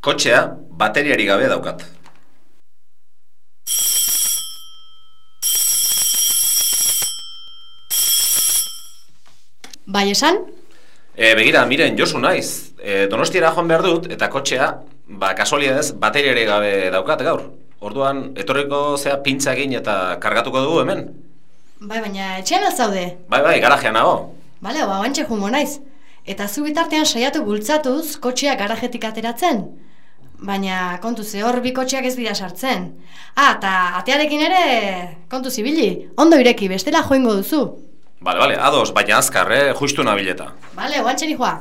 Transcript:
Kotxea bateriari gabe daukat. Bai esan? E, begira, miren, Josu naiz. E, donostiara joan behar dut, eta kotxea, ba, kasualiadez, bateriari gabe daukat gaur. Orduan, etorriko zea pintzagin eta kargatuko dugu hemen. Bai, baina etxean alzaude. Bai, bai, garajean nago. Bale, ba, bantxe jungo naiz. Eta zu bitartean saiatu bultzatuz kotxea garajetik ateratzen. Baina kontu ze hor bi kotxeak ez dira sartzen. Ah, eta atearekin ere kontu zibili. Ondo ireki, bestela joingo duzu. Bale, bale, ados, baina azkar, eh, justu nabileta. Bale, oantxe joa.